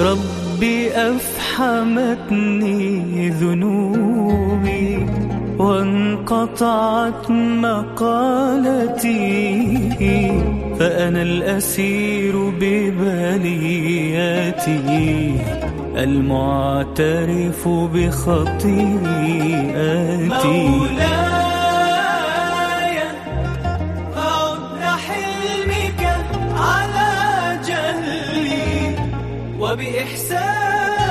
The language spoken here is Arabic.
ربي أفحمتني ذنوبي وانقطعت مقالتي فأنا الأسير ببلياتي المعترف بخطيئتي وبإحسان